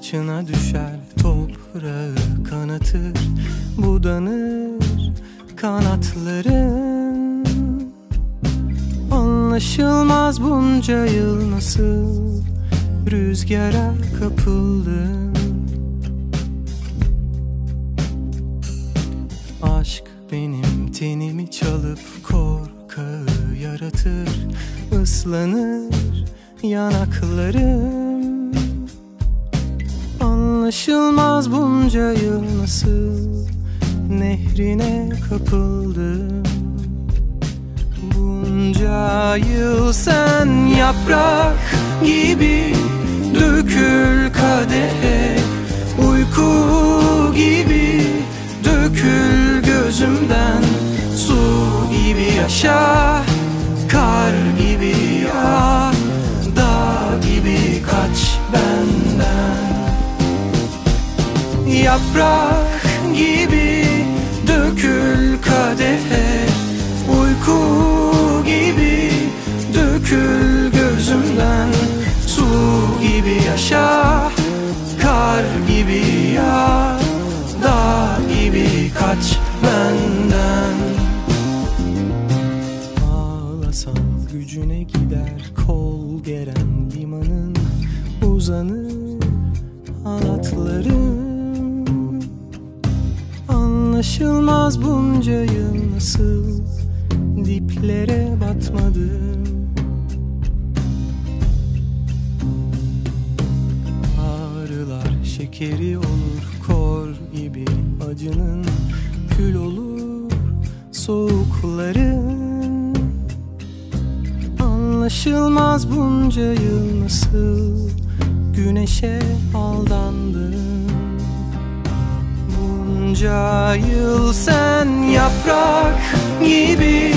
saçına düşer toprağı kanatır budanır kanatların. Anlaşılmaz bunca yıl nasıl rüzgara kapıldın? Aşk benim tenimi çalıp korkağı yaratır ıslanır yanaklarım Anlaşılmaz bunca yıl nasıl nehrine kapıldım. Bunca yıl sen yaprak gibi dökül kadehe Uyku gibi dökül gözümden Su gibi yaşa Yaprak gibi dökül kadehe Uyku gibi dökül gözümden Su gibi yaşa kar gibi yağ Dağ gibi kaç benden. Ağlasam gücüne gider kol geren limanın uzanır halatlarım Anlaşılmaz bunca yıl nasıl diplere batmadım Ağrılar şekeri olur kor gibi acının kül olur soğukların. Anlaşılmaz bunca yıl nasıl güneşe aldandım Bunca yıl sen yaprak gibi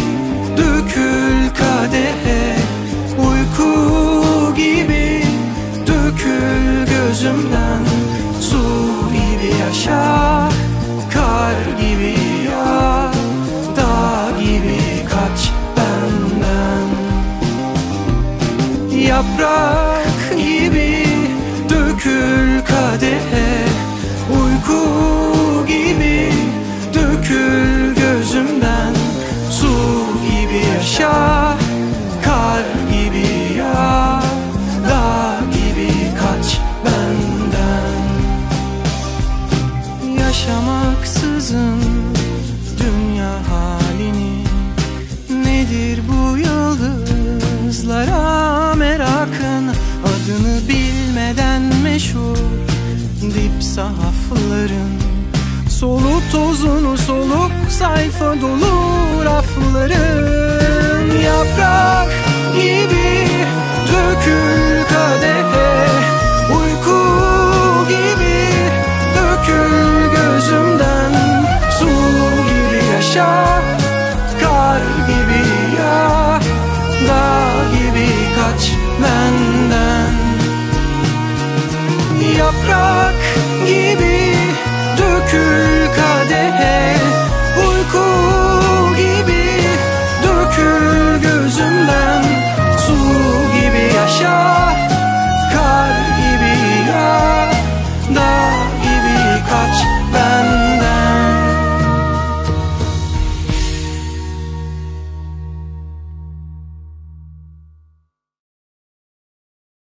dökül kadehe. Uyku gibi dökül gözümden. Su gibi yaşa kar gibi yağ. Dağ gibi kaç benden. Yaprak gibi dökül kadehe gibi dökül gözümden. Su gibi yaşa kar gibi yağ Dağ gibi kaç benden. Yaşamaksızın dünya halini. Nedir bu yıldızlara merakın? Adını bilmeden meşhur dip sahafların Solu tozunu soluk sayfa dolu rafların Yaprak gibi dökül kadehe Uyku gibi dökül gözümden Su gibi yaşa kar gibi yağ Dağ gibi kaç benden. Yaprak